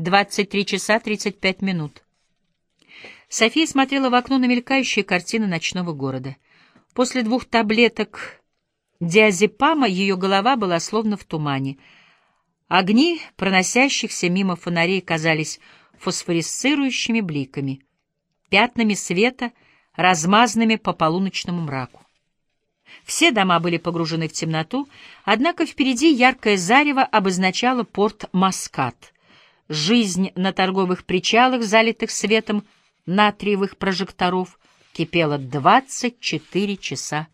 23 часа 35 минут. София смотрела в окно на мелькающие картины ночного города. После двух таблеток диазепама ее голова была словно в тумане. Огни, проносящихся мимо фонарей, казались фосфорисцирующими бликами, пятнами света, размазанными по полуночному мраку. Все дома были погружены в темноту, однако впереди яркое зарево обозначало порт Маскат. Жизнь на торговых причалах, залитых светом натриевых прожекторов, кипела 24 часа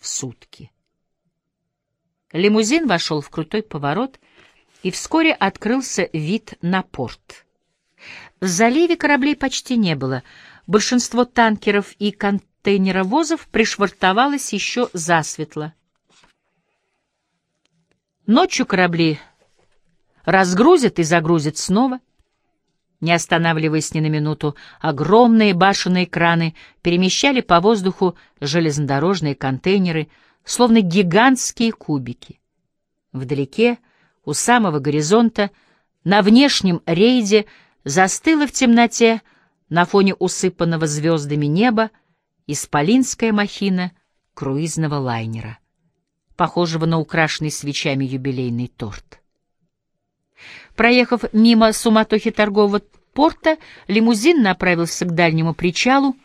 в сутки. Лимузин вошел в крутой поворот, и вскоре открылся вид на порт. В заливе кораблей почти не было. Большинство танкеров и контейнеров контейнеровозов пришвартовалась еще засветло. Ночью корабли разгрузят и загрузят снова. Не останавливаясь ни на минуту, огромные башенные краны перемещали по воздуху железнодорожные контейнеры, словно гигантские кубики. Вдалеке, у самого горизонта, на внешнем рейде застыла в темноте, на фоне усыпанного звездами неба, исполинская махина круизного лайнера, похожего на украшенный свечами юбилейный торт. Проехав мимо суматохи торгового порта, лимузин направился к дальнему причалу,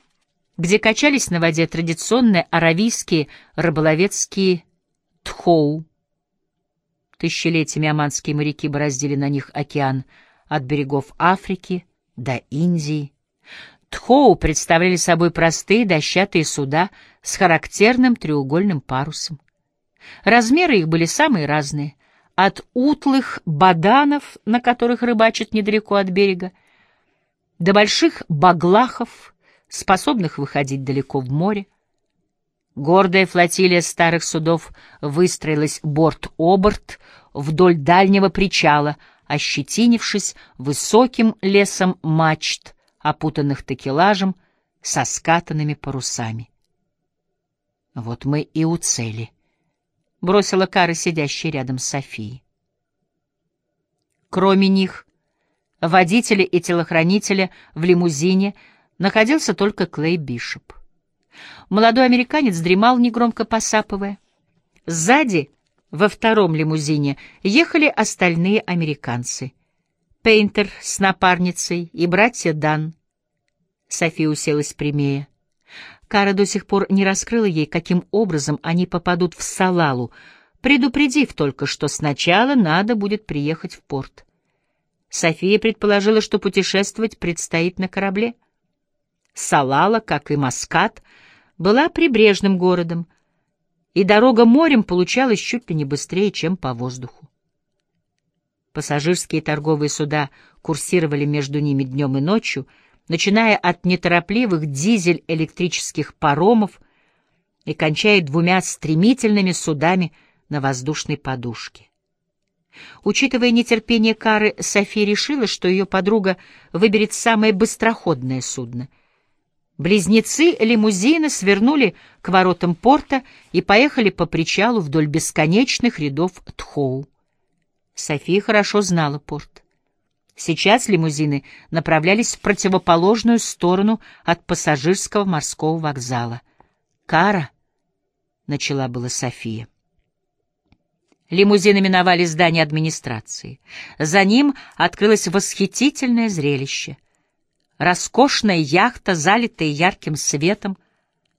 где качались на воде традиционные аравийские рыболовецкие тхоу. Тысячелетиями оманские моряки бороздили на них океан от берегов Африки до Индии. Тхоу представляли собой простые дощатые суда с характерным треугольным парусом. Размеры их были самые разные, от утлых баданов, на которых рыбачат недалеко от берега, до больших баглахов, способных выходить далеко в море. Гордая флотилия старых судов выстроилась борт-оборт вдоль дальнего причала, ощетинившись высоким лесом мачт — опутанных такелажем, со скатанными парусами. «Вот мы и у цели», — бросила Кара, сидящая рядом с Софией. Кроме них, водителя и телохранителя в лимузине находился только Клей Бишоп. Молодой американец дремал, негромко посапывая. Сзади, во втором лимузине, ехали остальные американцы — Пейнтер с напарницей и братья Дан. София уселась прямее. Кара до сих пор не раскрыла ей, каким образом они попадут в Салалу, предупредив только, что сначала надо будет приехать в порт. София предположила, что путешествовать предстоит на корабле. Салала, как и Маскат, была прибрежным городом, и дорога морем получалась чуть ли не быстрее, чем по воздуху. Пассажирские торговые суда курсировали между ними днем и ночью, начиная от неторопливых дизель-электрических паромов и кончая двумя стремительными судами на воздушной подушке. Учитывая нетерпение Кары, София решила, что ее подруга выберет самое быстроходное судно. Близнецы лимузина свернули к воротам порта и поехали по причалу вдоль бесконечных рядов тхоу. София хорошо знала порт. Сейчас лимузины направлялись в противоположную сторону от пассажирского морского вокзала. «Кара», — начала была София. Лимузины миновали здание администрации. За ним открылось восхитительное зрелище. Роскошная яхта, залитая ярким светом,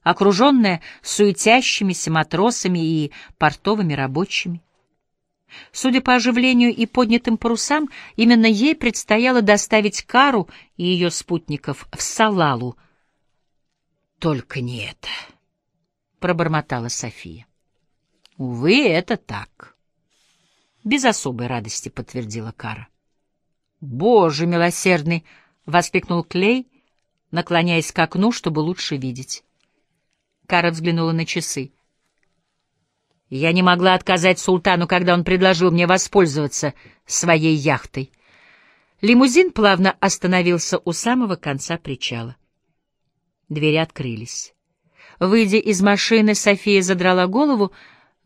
окруженная суетящимися матросами и портовыми рабочими. Судя по оживлению и поднятым парусам, именно ей предстояло доставить Кару и ее спутников в Салалу. «Только не это», — пробормотала София. «Увы, это так», — без особой радости подтвердила Кара. «Боже милосердный!» — воскликнул Клей, наклоняясь к окну, чтобы лучше видеть. Кара взглянула на часы. Я не могла отказать султану, когда он предложил мне воспользоваться своей яхтой. Лимузин плавно остановился у самого конца причала. Двери открылись. Выйдя из машины, София задрала голову,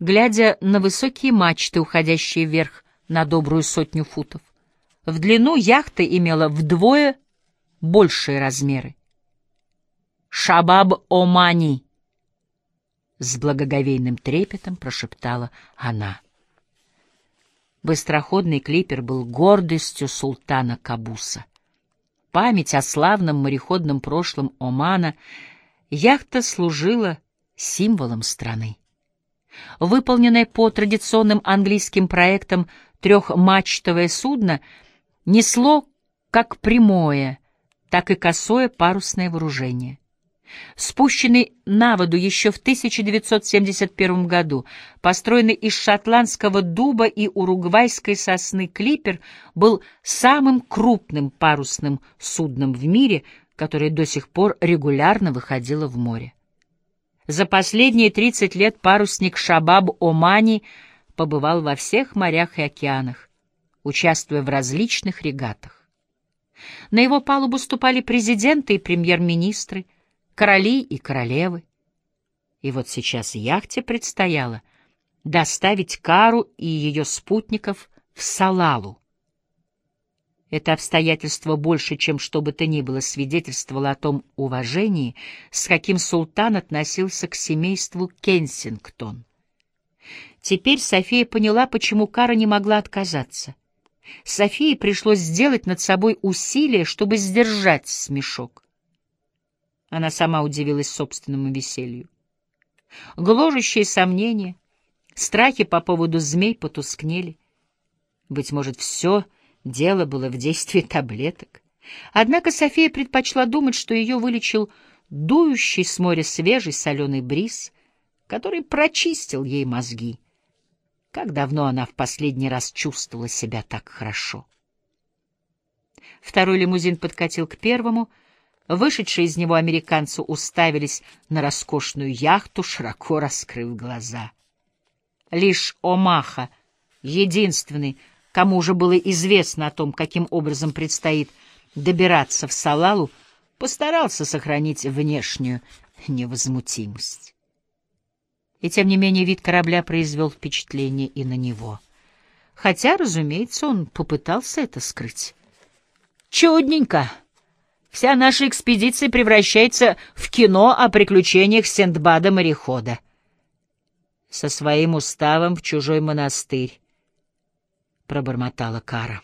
глядя на высокие мачты, уходящие вверх на добрую сотню футов. В длину яхта имела вдвое большие размеры. «Шабаб-Омани!» — с благоговейным трепетом прошептала она. Быстроходный клипер был гордостью султана Кабуса. Память о славном мореходном прошлом Омана яхта служила символом страны. Выполненное по традиционным английским проектам трехмачтовое судно несло как прямое, так и косое парусное вооружение. Спущенный на воду еще в 1971 году, построенный из шотландского дуба и уругвайской сосны клипер был самым крупным парусным судном в мире, которое до сих пор регулярно выходило в море. За последние 30 лет парусник Шабаб-Омани побывал во всех морях и океанах, участвуя в различных регатах. На его палубу ступали президенты и премьер-министры, короли и королевы. И вот сейчас яхте предстояло доставить Кару и ее спутников в Салалу. Это обстоятельство больше, чем что бы то ни было, свидетельствовало о том уважении, с каким султан относился к семейству Кенсингтон. Теперь София поняла, почему Кара не могла отказаться. Софии пришлось сделать над собой усилие, чтобы сдержать смешок. Она сама удивилась собственному веселью. Гложущие сомнения, страхи по поводу змей потускнели. Быть может, все дело было в действии таблеток. Однако София предпочла думать, что ее вылечил дующий с моря свежий соленый бриз, который прочистил ей мозги. Как давно она в последний раз чувствовала себя так хорошо. Второй лимузин подкатил к первому — Вышедшие из него американцы уставились на роскошную яхту, широко раскрыв глаза. Лишь Омаха, единственный, кому уже было известно о том, каким образом предстоит добираться в Салалу, постарался сохранить внешнюю невозмутимость. И тем не менее вид корабля произвел впечатление и на него. Хотя, разумеется, он попытался это скрыть. «Чудненько!» Вся наша экспедиция превращается в кино о приключениях Синдбада-морехода. Со своим уставом в чужой монастырь, — пробормотала Кара.